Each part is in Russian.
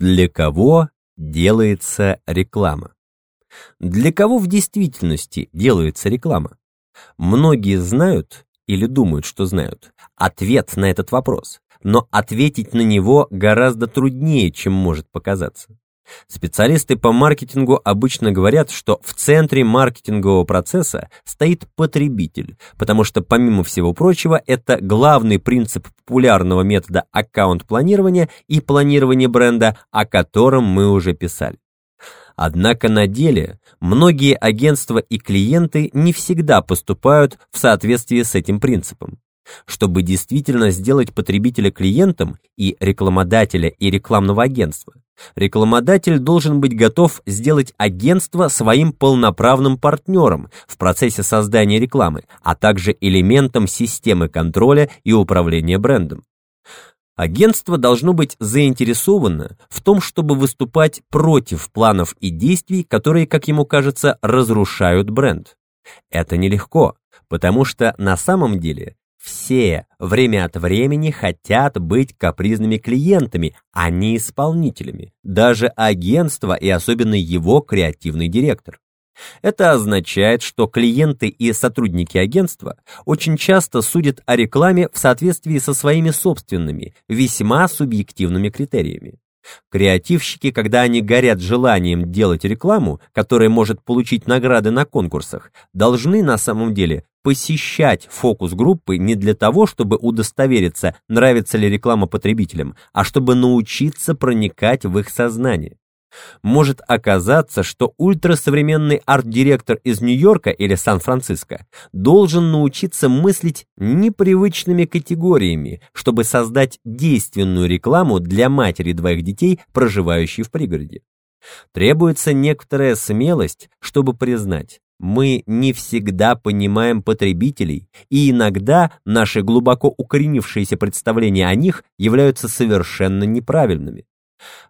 Для кого делается реклама? Для кого в действительности делается реклама? Многие знают или думают, что знают ответ на этот вопрос, но ответить на него гораздо труднее, чем может показаться. Специалисты по маркетингу обычно говорят, что в центре маркетингового процесса стоит потребитель, потому что, помимо всего прочего, это главный принцип популярного метода аккаунт-планирования и планирования бренда, о котором мы уже писали. Однако на деле многие агентства и клиенты не всегда поступают в соответствии с этим принципом. Чтобы действительно сделать потребителя клиентом и рекламодателя и рекламного агентства, Рекламодатель должен быть готов сделать агентство своим полноправным партнером в процессе создания рекламы, а также элементом системы контроля и управления брендом. Агентство должно быть заинтересовано в том, чтобы выступать против планов и действий, которые, как ему кажется, разрушают бренд. Это нелегко, потому что на самом деле все время от времени хотят быть капризными клиентами, а не исполнителями. Даже агентство и особенно его креативный директор. Это означает, что клиенты и сотрудники агентства очень часто судят о рекламе в соответствии со своими собственными, весьма субъективными критериями. Креативщики, когда они горят желанием делать рекламу, которая может получить награды на конкурсах, должны на самом деле посещать фокус-группы не для того, чтобы удостовериться, нравится ли реклама потребителям, а чтобы научиться проникать в их сознание. Может оказаться, что ультрасовременный арт-директор из Нью-Йорка или Сан-Франциско должен научиться мыслить непривычными категориями, чтобы создать действенную рекламу для матери двоих детей, проживающей в пригороде. Требуется некоторая смелость, чтобы признать, мы не всегда понимаем потребителей, и иногда наши глубоко укоренившиеся представления о них являются совершенно неправильными.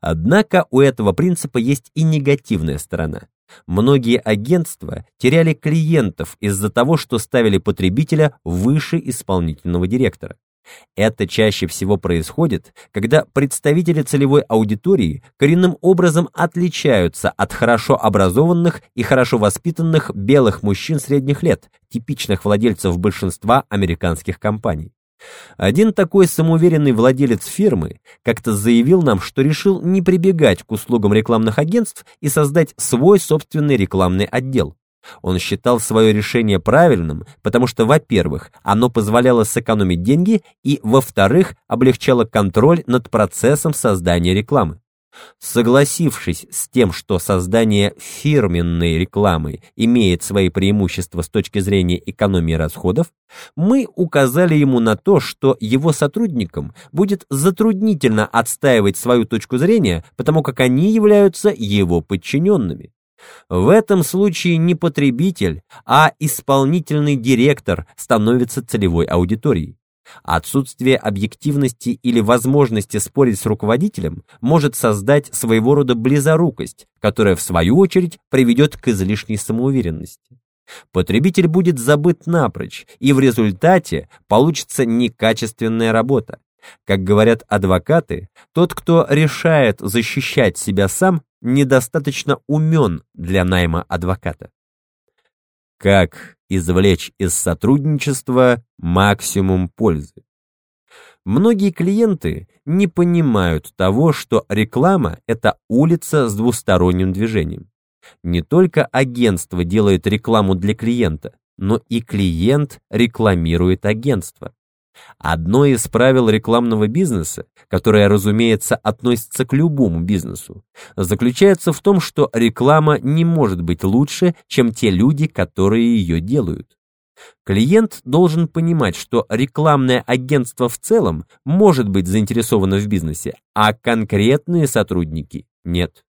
Однако у этого принципа есть и негативная сторона. Многие агентства теряли клиентов из-за того, что ставили потребителя выше исполнительного директора. Это чаще всего происходит, когда представители целевой аудитории коренным образом отличаются от хорошо образованных и хорошо воспитанных белых мужчин средних лет, типичных владельцев большинства американских компаний. Один такой самоуверенный владелец фирмы как-то заявил нам, что решил не прибегать к услугам рекламных агентств и создать свой собственный рекламный отдел. Он считал свое решение правильным, потому что, во-первых, оно позволяло сэкономить деньги и, во-вторых, облегчало контроль над процессом создания рекламы. Согласившись с тем, что создание фирменной рекламы имеет свои преимущества с точки зрения экономии расходов, мы указали ему на то, что его сотрудникам будет затруднительно отстаивать свою точку зрения, потому как они являются его подчиненными. В этом случае не потребитель, а исполнительный директор становится целевой аудиторией. Отсутствие объективности или возможности спорить с руководителем может создать своего рода близорукость, которая в свою очередь приведет к излишней самоуверенности. Потребитель будет забыт напрочь, и в результате получится некачественная работа. Как говорят адвокаты, тот, кто решает защищать себя сам, недостаточно умен для найма адвоката. Как извлечь из сотрудничества максимум пользы? Многие клиенты не понимают того, что реклама – это улица с двусторонним движением. Не только агентство делает рекламу для клиента, но и клиент рекламирует агентство. Одно из правил рекламного бизнеса, которое, разумеется, относится к любому бизнесу, заключается в том, что реклама не может быть лучше, чем те люди, которые ее делают. Клиент должен понимать, что рекламное агентство в целом может быть заинтересовано в бизнесе, а конкретные сотрудники нет.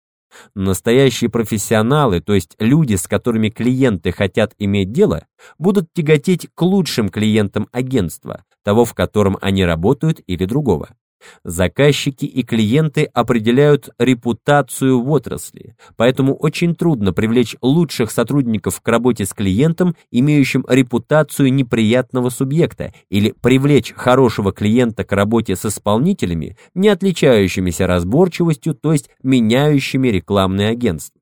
Настоящие профессионалы, то есть люди, с которыми клиенты хотят иметь дело, будут тяготеть к лучшим клиентам агентства, того, в котором они работают или другого. Заказчики и клиенты определяют репутацию в отрасли, поэтому очень трудно привлечь лучших сотрудников к работе с клиентом, имеющим репутацию неприятного субъекта, или привлечь хорошего клиента к работе с исполнителями, не отличающимися разборчивостью, то есть меняющими рекламные агентства.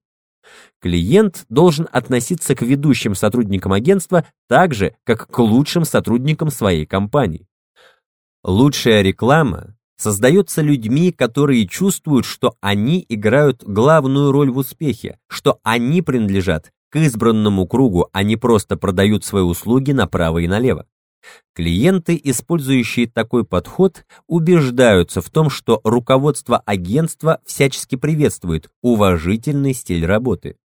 Клиент должен относиться к ведущим сотрудникам агентства так же, как к лучшим сотрудникам своей компании. Лучшая реклама создается людьми, которые чувствуют, что они играют главную роль в успехе, что они принадлежат к избранному кругу, а не просто продают свои услуги направо и налево. Клиенты, использующие такой подход, убеждаются в том, что руководство агентства всячески приветствует уважительный стиль работы.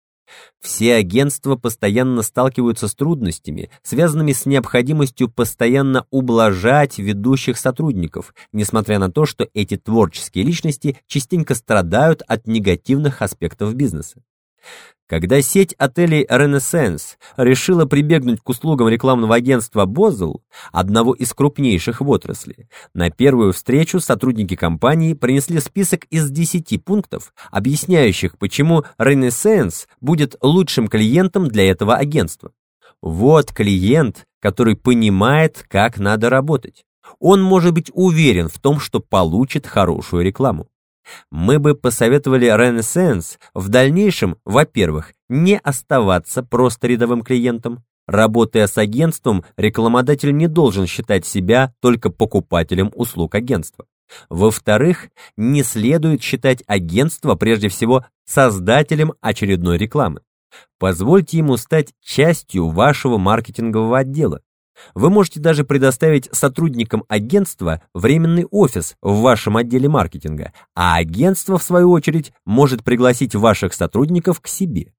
Все агентства постоянно сталкиваются с трудностями, связанными с необходимостью постоянно ублажать ведущих сотрудников, несмотря на то, что эти творческие личности частенько страдают от негативных аспектов бизнеса. Когда сеть отелей Renaissance решила прибегнуть к услугам рекламного агентства Bozell, одного из крупнейших в отрасли, на первую встречу сотрудники компании принесли список из 10 пунктов, объясняющих, почему Renaissance будет лучшим клиентом для этого агентства. Вот клиент, который понимает, как надо работать. Он может быть уверен в том, что получит хорошую рекламу. Мы бы посоветовали Renaissance в дальнейшем, во-первых, не оставаться просто рядовым клиентом. Работая с агентством, рекламодатель не должен считать себя только покупателем услуг агентства. Во-вторых, не следует считать агентство прежде всего создателем очередной рекламы. Позвольте ему стать частью вашего маркетингового отдела. Вы можете даже предоставить сотрудникам агентства временный офис в вашем отделе маркетинга, а агентство, в свою очередь, может пригласить ваших сотрудников к себе.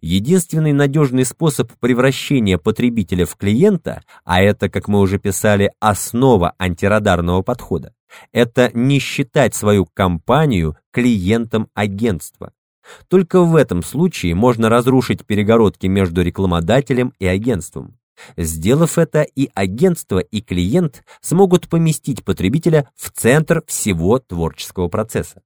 Единственный надежный способ превращения потребителя в клиента, а это, как мы уже писали, основа антирадарного подхода, это не считать свою компанию клиентом агентства. Только в этом случае можно разрушить перегородки между рекламодателем и агентством. Сделав это, и агентство, и клиент смогут поместить потребителя в центр всего творческого процесса.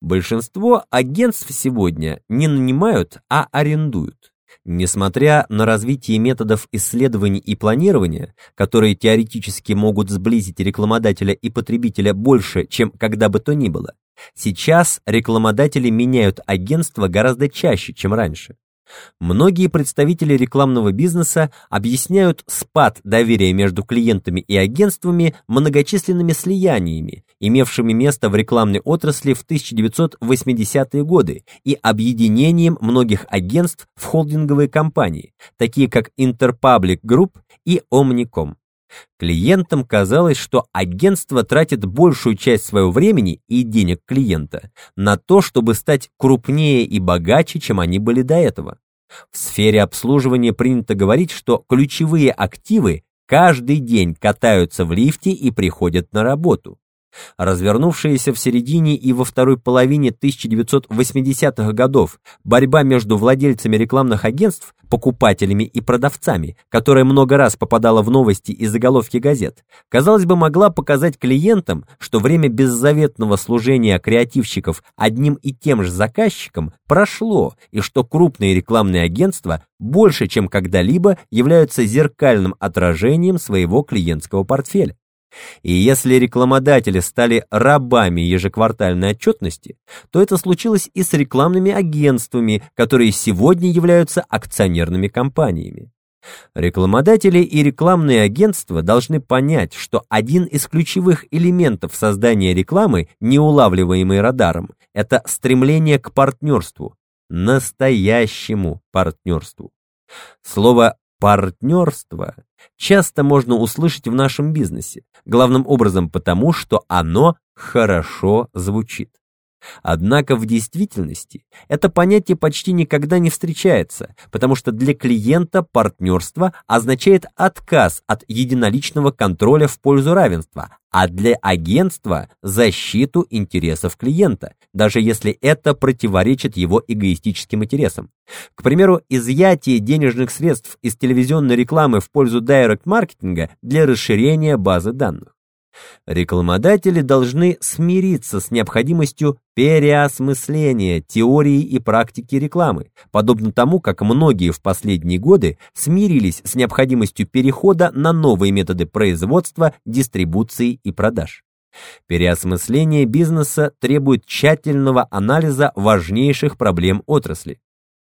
Большинство агентств сегодня не нанимают, а арендуют. Несмотря на развитие методов исследований и планирования, которые теоретически могут сблизить рекламодателя и потребителя больше, чем когда бы то ни было, сейчас рекламодатели меняют агентство гораздо чаще, чем раньше. Многие представители рекламного бизнеса объясняют спад доверия между клиентами и агентствами многочисленными слияниями, имевшими место в рекламной отрасли в 1980-е годы, и объединением многих агентств в холдинговые компании, такие как Interpublic Group и Omnicom. Клиентам казалось, что агентство тратит большую часть своего времени и денег клиента на то, чтобы стать крупнее и богаче, чем они были до этого. В сфере обслуживания принято говорить, что ключевые активы каждый день катаются в лифте и приходят на работу. Развернувшаяся в середине и во второй половине 1980-х годов борьба между владельцами рекламных агентств, покупателями и продавцами, которая много раз попадала в новости и заголовки газет, казалось бы, могла показать клиентам, что время беззаветного служения креативщиков одним и тем же заказчикам прошло, и что крупные рекламные агентства больше, чем когда-либо, являются зеркальным отражением своего клиентского портфеля. И если рекламодатели стали рабами ежеквартальной отчетности, то это случилось и с рекламными агентствами, которые сегодня являются акционерными компаниями. Рекламодатели и рекламные агентства должны понять, что один из ключевых элементов создания рекламы, неулавливаемый радаром, это стремление к партнерству, настоящему партнерству. Слово Партнерство часто можно услышать в нашем бизнесе, главным образом потому, что оно хорошо звучит. Однако в действительности это понятие почти никогда не встречается, потому что для клиента партнерство означает отказ от единоличного контроля в пользу равенства, а для агентства защиту интересов клиента, даже если это противоречит его эгоистическим интересам. К примеру, изъятие денежных средств из телевизионной рекламы в пользу директ-маркетинга для расширения базы данных. Рекламодатели должны смириться с необходимостью переосмысления теории и практики рекламы, подобно тому, как многие в последние годы смирились с необходимостью перехода на новые методы производства, дистрибуции и продаж. Переосмысление бизнеса требует тщательного анализа важнейших проблем отрасли.